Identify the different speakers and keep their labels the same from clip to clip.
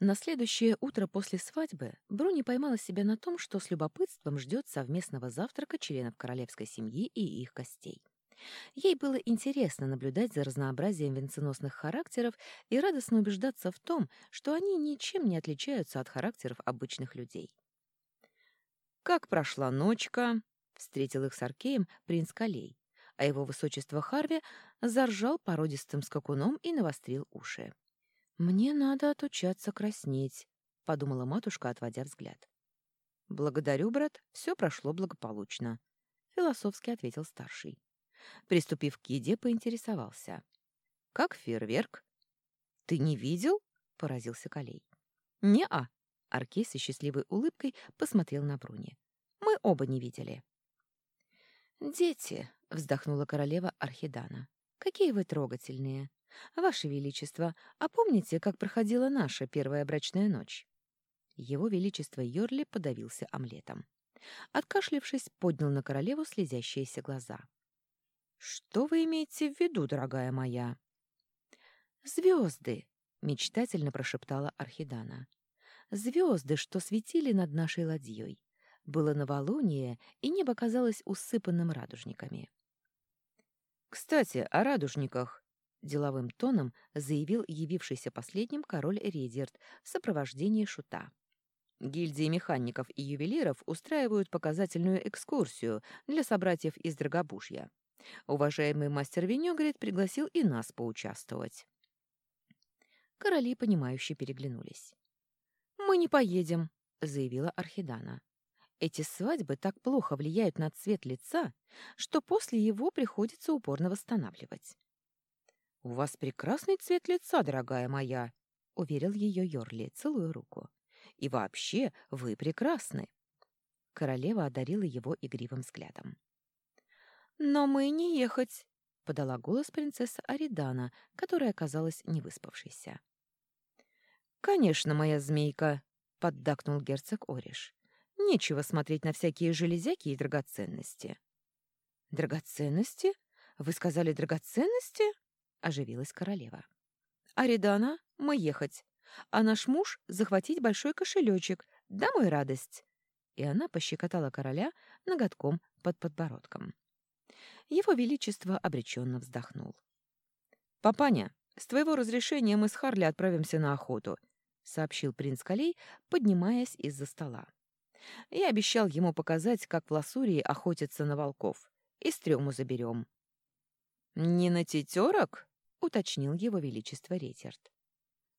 Speaker 1: На следующее утро после свадьбы Бруни поймала себя на том, что с любопытством ждет совместного завтрака членов королевской семьи и их гостей. Ей было интересно наблюдать за разнообразием венценосных характеров и радостно убеждаться в том, что они ничем не отличаются от характеров обычных людей. «Как прошла ночка?» — встретил их с Аркеем принц Калей, а его высочество Харви заржал породистым скакуном и навострил уши. «Мне надо отучаться краснеть», — подумала матушка, отводя взгляд. «Благодарю, брат, все прошло благополучно», — философски ответил старший. Приступив к еде, поинтересовался. «Как фейерверк?» «Ты не видел?» — поразился Колей. «Не-а», — Аркей со счастливой улыбкой посмотрел на Бруни. «Мы оба не видели». «Дети», — вздохнула королева Архидана, — «какие вы трогательные. «Ваше Величество, а помните, как проходила наша первая брачная ночь?» Его Величество Йорли подавился омлетом. Откашлившись, поднял на королеву слезящиеся глаза. «Что вы имеете в виду, дорогая моя?» «Звезды!» — мечтательно прошептала Архидана. «Звезды, что светили над нашей ладьей. Было новолуние, и небо казалось усыпанным радужниками».
Speaker 2: «Кстати, о радужниках!» — деловым тоном заявил явившийся последним король Редерт в сопровождении шута. Гильдии механиков и ювелиров устраивают показательную экскурсию для собратьев из Драгобужья. Уважаемый мастер Венегрет пригласил и нас поучаствовать.
Speaker 1: Короли, понимающе переглянулись. «Мы не поедем», — заявила Архидана. «Эти свадьбы так плохо влияют на цвет лица, что после его приходится упорно восстанавливать.
Speaker 2: «У вас прекрасный цвет лица, дорогая моя», — уверил ее Йорли, целую руку. «И вообще вы прекрасны».
Speaker 1: Королева одарила его игривым взглядом.
Speaker 3: «Но мы не ехать», —
Speaker 1: подала голос принцесса Аридана, которая оказалась невыспавшейся.
Speaker 2: «Конечно, моя змейка», — поддакнул герцог Ориш. «Нечего смотреть на всякие железяки и драгоценности».
Speaker 3: «Драгоценности? Вы сказали драгоценности?»
Speaker 1: — оживилась королева.
Speaker 3: «Аридана, мы ехать, а наш муж захватить большой кошелечек. Домой радость!»
Speaker 1: И она пощекотала короля ноготком под подбородком.
Speaker 3: Его Величество обреченно вздохнул.
Speaker 2: «Папаня, с твоего разрешения мы с Харли отправимся на охоту», — сообщил принц Калей, поднимаясь из-за стола. «Я обещал ему показать, как в Ласурии охотятся на волков. И стрёму заберем».
Speaker 3: «Не на тетерок?»
Speaker 1: — уточнил его величество Ретерт.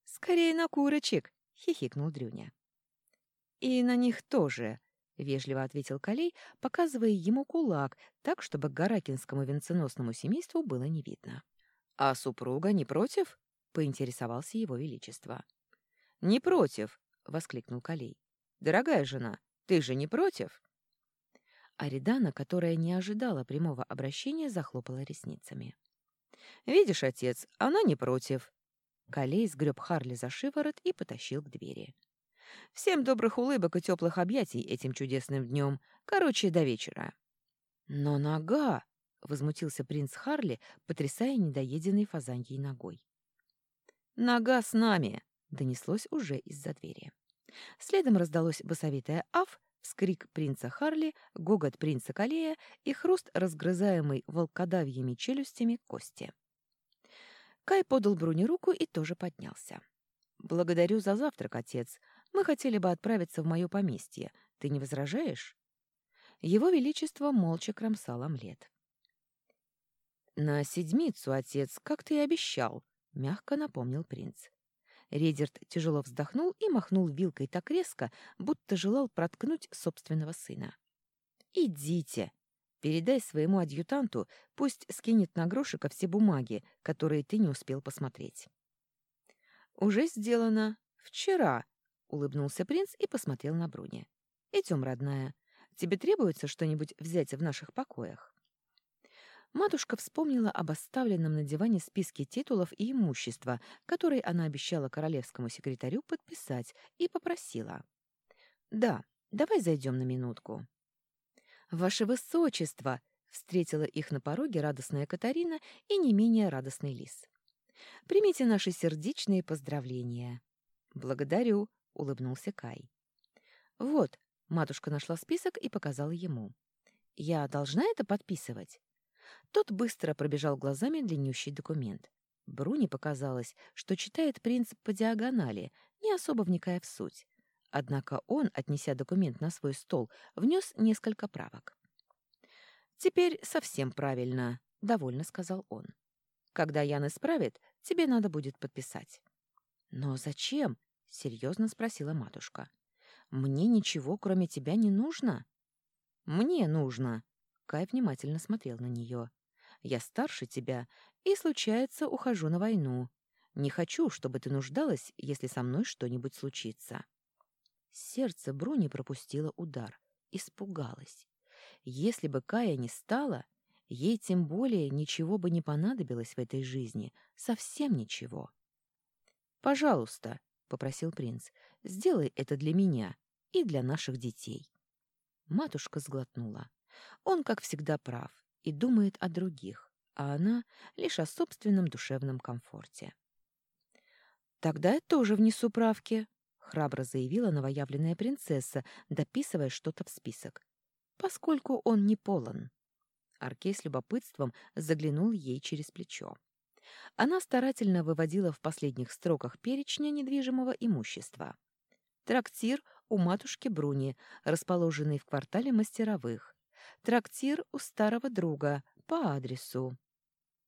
Speaker 3: «Скорее на курочек!» — хихикнул Дрюня.
Speaker 1: «И на них тоже», — вежливо ответил Калей, показывая ему кулак, так, чтобы Гаракинскому венценосному семейству было не видно.
Speaker 2: «А супруга не против?» — поинтересовался его величество. «Не против!» — воскликнул Калей. «Дорогая жена, ты же не против?»
Speaker 1: Аридана, которая не ожидала прямого обращения, захлопала ресницами.
Speaker 2: Видишь, отец, она не против.
Speaker 1: Калей сгреб Харли за шиворот и потащил к двери.
Speaker 2: Всем добрых улыбок и теплых объятий этим чудесным днем. Короче, до вечера.
Speaker 1: Но нога! — возмутился принц Харли, потрясая недоеденной фазаньей ногой.
Speaker 2: «Нога с нами!»
Speaker 1: — донеслось уже из-за двери. Следом раздалось басовитое «Аф», вскрик принца Харли, гогот принца Калея и хруст разгрызаемой волкодавьими челюстями кости. Кай подал Бруни руку и тоже поднялся. «Благодарю за завтрак, отец. Мы хотели бы отправиться в мое поместье. Ты не возражаешь?» Его Величество молча кромсал омлет.
Speaker 2: «На седмицу, отец, как ты и обещал», — мягко напомнил принц.
Speaker 1: Редерт тяжело вздохнул и махнул вилкой так резко, будто желал проткнуть собственного сына. «Идите!» Передай своему адъютанту, пусть скинет на грошика все бумаги, которые ты не успел посмотреть.
Speaker 2: Уже сделано. Вчера, улыбнулся принц и посмотрел на Бруни.
Speaker 1: Идем, родная. Тебе требуется что-нибудь взять в наших покоях? Матушка вспомнила об оставленном на диване списке титулов и имущества, который она обещала королевскому секретарю подписать, и попросила. «Да, давай зайдем на минутку». «Ваше Высочество!» — встретила их на пороге радостная Катарина и не менее радостный лис. «Примите наши сердечные поздравления».
Speaker 2: Благодарю, улыбнулся Кай. Вот, матушка нашла список и показала ему. Я должна это подписывать? Тот быстро пробежал глазами длиннющий документ. Бруни показалось, что читает принцип по диагонали, не особо вникая в суть. Однако он, отнеся документ на свой стол, внес несколько правок. «Теперь совсем правильно», — довольно сказал он. «Когда Ян исправит, тебе надо будет подписать». «Но зачем?» — серьезно спросила матушка. «Мне ничего, кроме тебя, не нужно?» «Мне нужно», — Кай внимательно смотрел на нее. «Я старше тебя и, случается, ухожу на войну. Не хочу, чтобы ты нуждалась, если со мной что-нибудь случится». Сердце Бруни пропустило удар, испугалась. Если бы Кая не стала, ей тем более ничего бы не понадобилось в этой жизни, совсем ничего. «Пожалуйста», — попросил принц, — «сделай это для меня и для наших детей». Матушка сглотнула. Он, как всегда, прав и думает о других, а она лишь о собственном душевном комфорте. «Тогда я тоже внесу правки», — храбро заявила новоявленная принцесса, дописывая что-то в список поскольку он не полон. Аркей с любопытством заглянул ей через плечо. Она старательно выводила в последних строках перечня недвижимого имущества. Трактир у матушки Бруни, расположенный в квартале мастеровых. Трактир у старого друга по адресу.